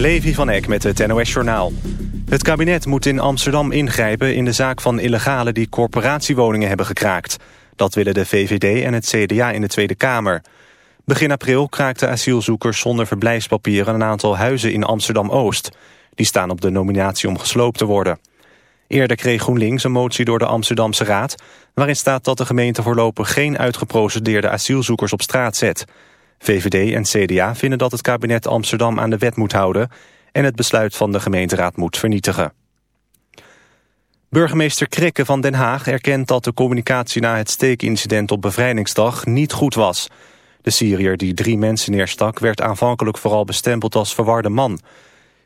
Levi van Eck met het NOS-journaal. Het kabinet moet in Amsterdam ingrijpen in de zaak van illegalen die corporatiewoningen hebben gekraakt. Dat willen de VVD en het CDA in de Tweede Kamer. Begin april kraakten asielzoekers zonder verblijfspapieren een aantal huizen in Amsterdam-Oost. Die staan op de nominatie om gesloopt te worden. Eerder kreeg GroenLinks een motie door de Amsterdamse Raad... waarin staat dat de gemeente voorlopig geen uitgeprocedeerde asielzoekers op straat zet... VVD en CDA vinden dat het kabinet Amsterdam aan de wet moet houden... en het besluit van de gemeenteraad moet vernietigen. Burgemeester Krikke van Den Haag erkent dat de communicatie na het steekincident op bevrijdingsdag niet goed was. De Syriër die drie mensen neerstak werd aanvankelijk vooral bestempeld als verwarde man.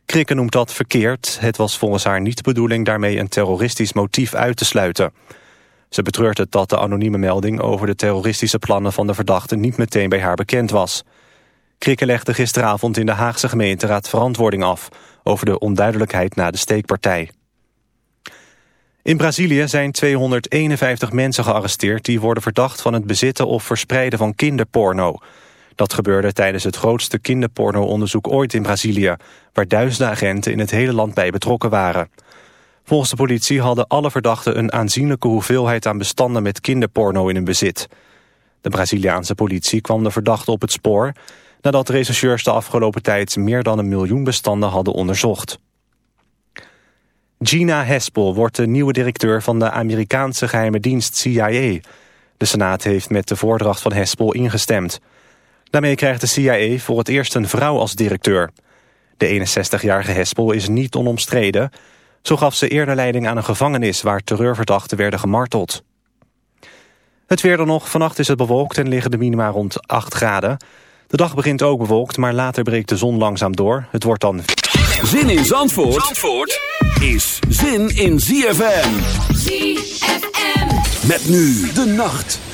Krikke noemt dat verkeerd. Het was volgens haar niet de bedoeling daarmee een terroristisch motief uit te sluiten. Ze betreurt het dat de anonieme melding over de terroristische plannen van de verdachte niet meteen bij haar bekend was. Krikke legde gisteravond in de Haagse gemeenteraad verantwoording af over de onduidelijkheid na de steekpartij. In Brazilië zijn 251 mensen gearresteerd die worden verdacht van het bezitten of verspreiden van kinderporno. Dat gebeurde tijdens het grootste kinderporno-onderzoek ooit in Brazilië, waar duizenden agenten in het hele land bij betrokken waren. Volgens de politie hadden alle verdachten een aanzienlijke hoeveelheid aan bestanden met kinderporno in hun bezit. De Braziliaanse politie kwam de verdachte op het spoor nadat rechercheurs de afgelopen tijd meer dan een miljoen bestanden hadden onderzocht. Gina Haspel wordt de nieuwe directeur van de Amerikaanse geheime dienst CIA. De Senaat heeft met de voordracht van Haspel ingestemd. Daarmee krijgt de CIA voor het eerst een vrouw als directeur. De 61-jarige Haspel is niet onomstreden... Zo gaf ze eerder leiding aan een gevangenis waar terreurverdachten werden gemarteld. Het weer dan nog. Vannacht is het bewolkt en liggen de minima rond 8 graden. De dag begint ook bewolkt, maar later breekt de zon langzaam door. Het wordt dan... Zin in Zandvoort, Zandvoort is zin in ZFM. ZFM. Met nu de nacht.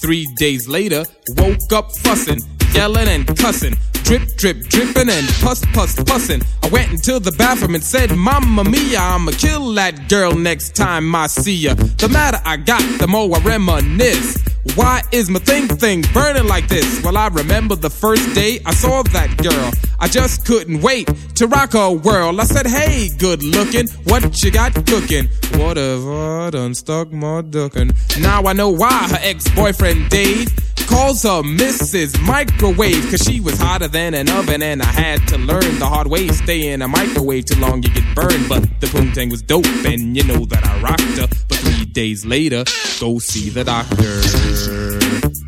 Three days later, woke up fussing, yelling and cussing. Drip, drip, dripping and puss, puss, pussin'. I went into the bathroom and said, Mamma mia, I'ma kill that girl next time I see ya. The madder I got, the more I reminisce. Why is my thing thing burning like this? Well, I remember the first day I saw that girl. I just couldn't wait to rock her world. I said, hey, good looking, what you got cooking? What have I done stuck my duckin'? Now I know why her ex-boyfriend Dave calls her Mrs. Microwave Cause she was hotter than an oven and I had to learn the hard way Stay in a microwave too long you get burned But the poontang was dope and you know that I rocked her But three days later, go see the doctor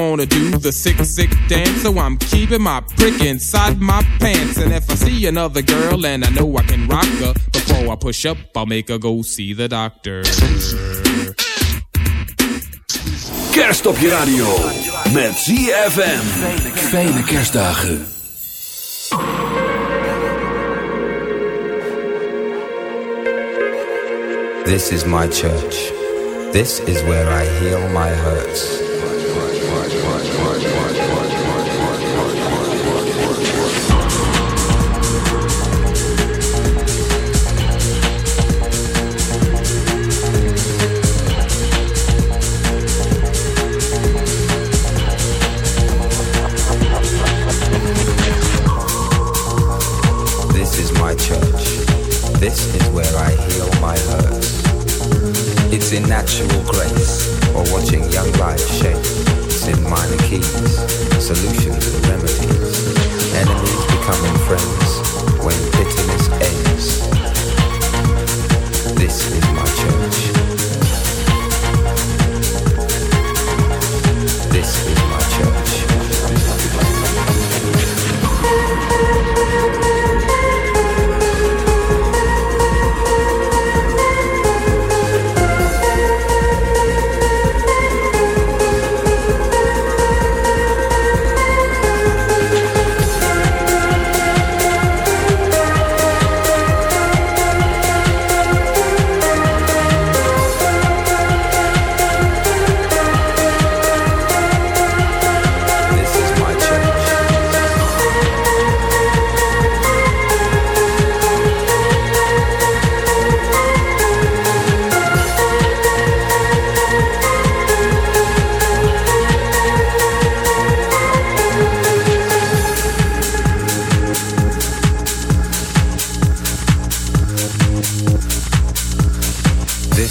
wanna do the sick, sick dance. So I'm keeping my prick inside my pants. And if I see another girl and I know I can rock her, before I push up, I'll make her go see the doctor. Kerst op je radio. Met ZFM. Fijne kerstdagen. This is my church. This is where I heal my hurts. In natural grace or watching young life shape. In minor keys, solutions and remedies. Enemies becoming friends when bitterness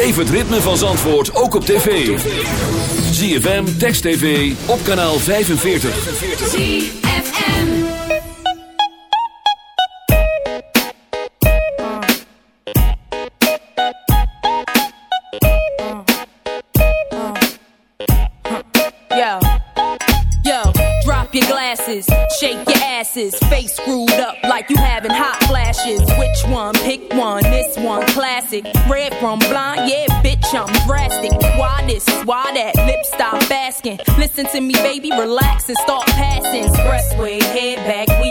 Beleef het ritme van Zandvoort ook op tv. ZFM, Text TV, op kanaal 45. Yo, yo, drop your glasses, shake your asses, face screwed up like you having hot flashes. Which one? Classic. Red from blind, yeah, bitch, I'm drastic. Why this? Why that? Lip stop asking. Listen to me, baby, relax and start passing. Expressway, head back,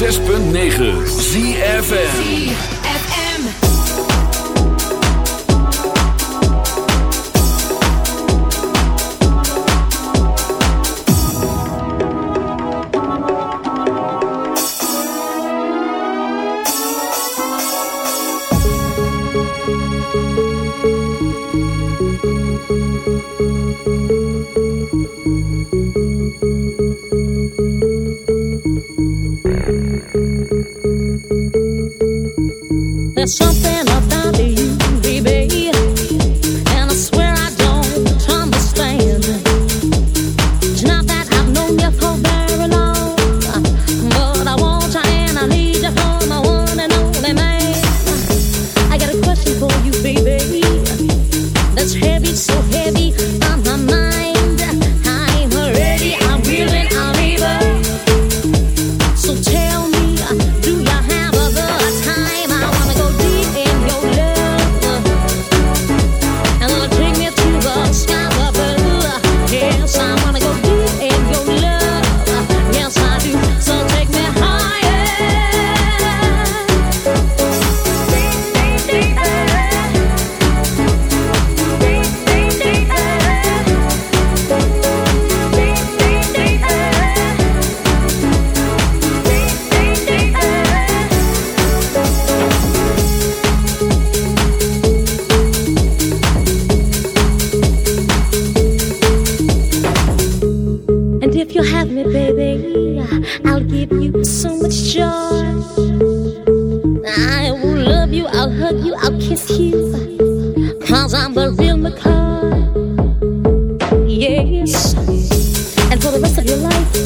106.9 ZFM. É deixando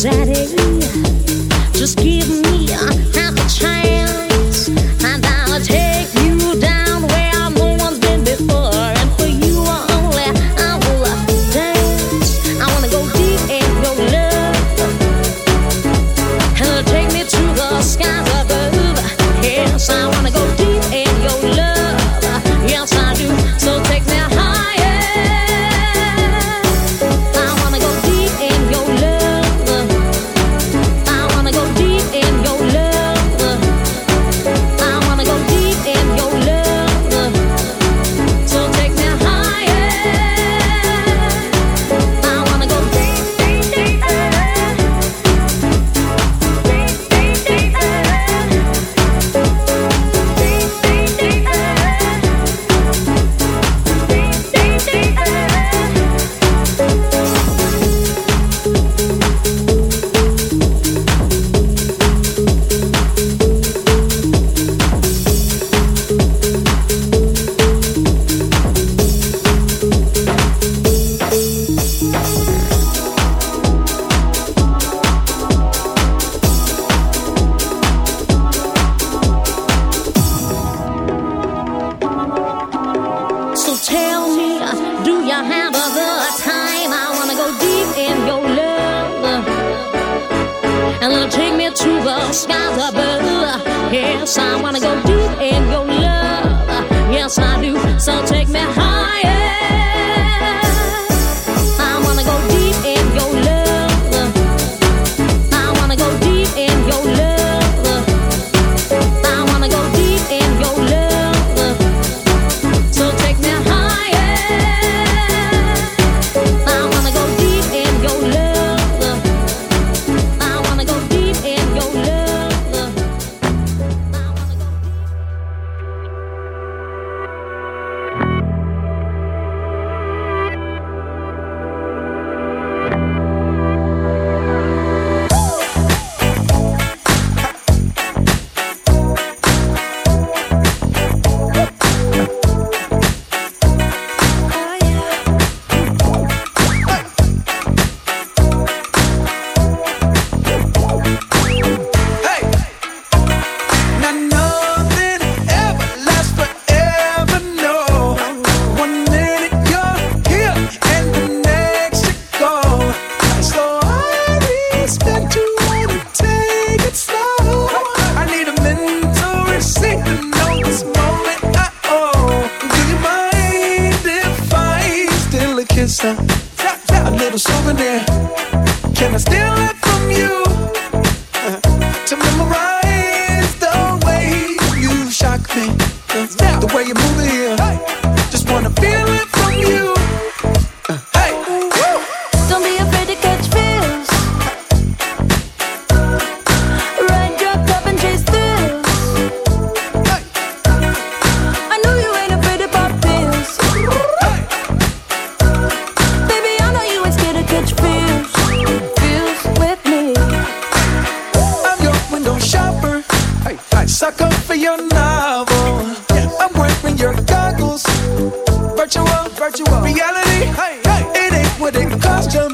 Just give Virtual, virtual reality. Hey, hey. It ain't what it cost you.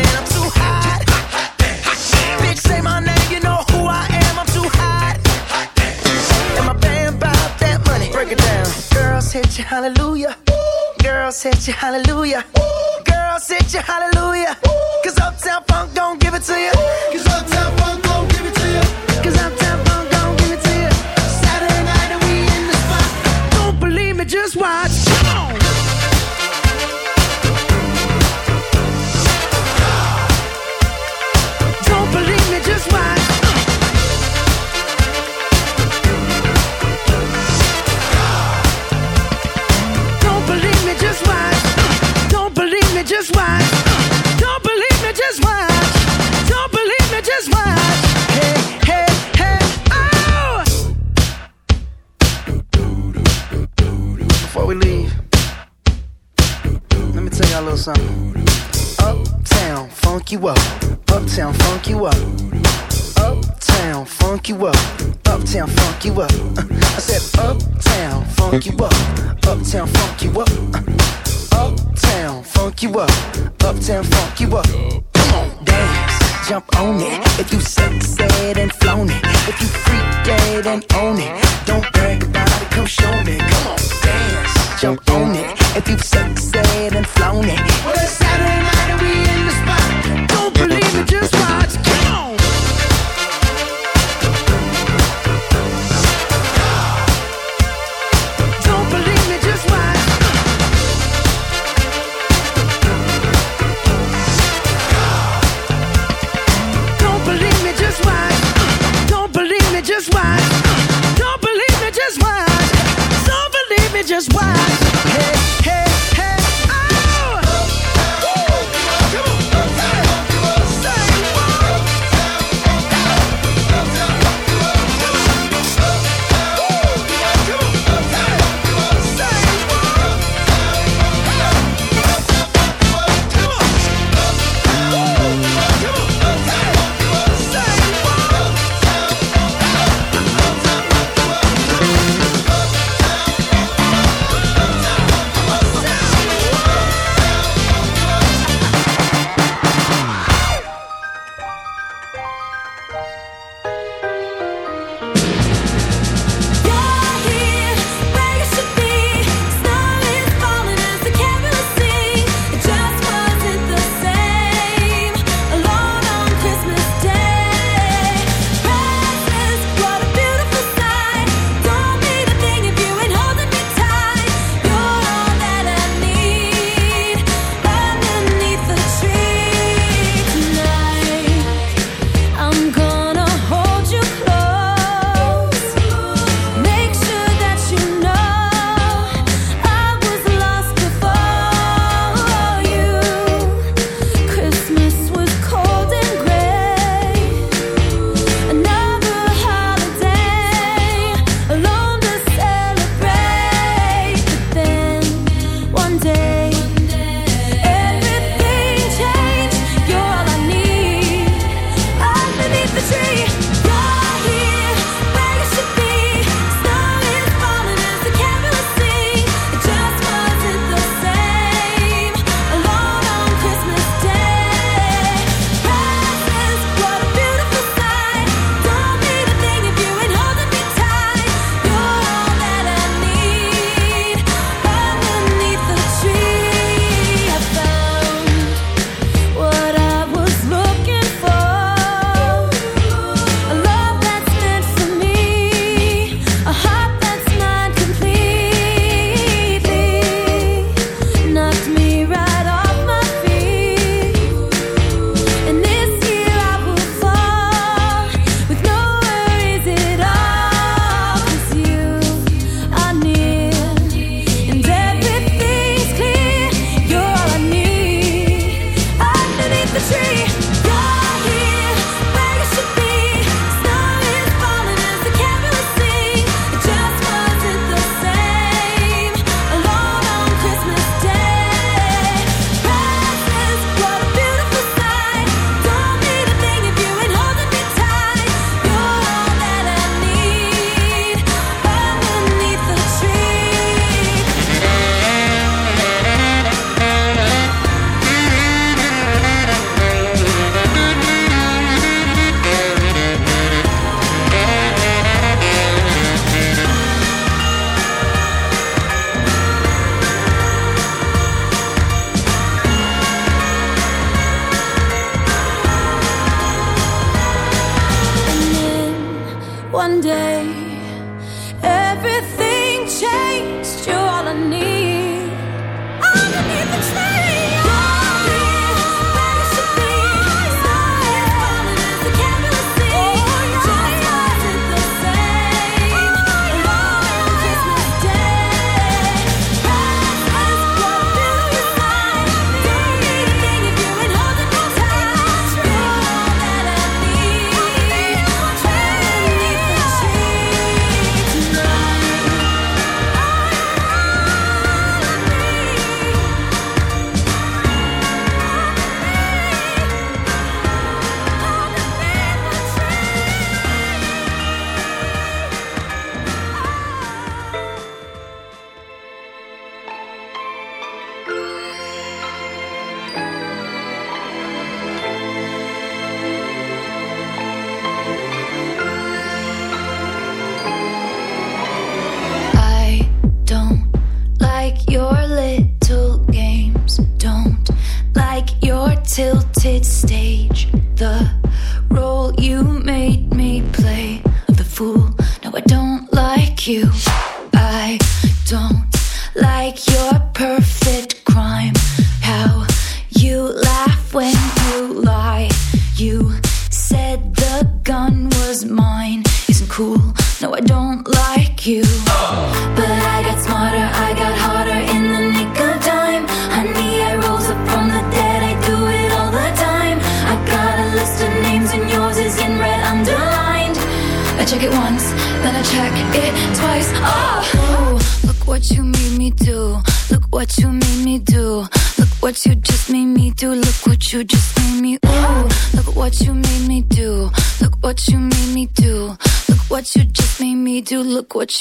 hallelujah. Ooh. Girl, set you hallelujah. Ooh. Girl, set you hallelujah. Ooh. Uptown funk you up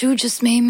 you just made me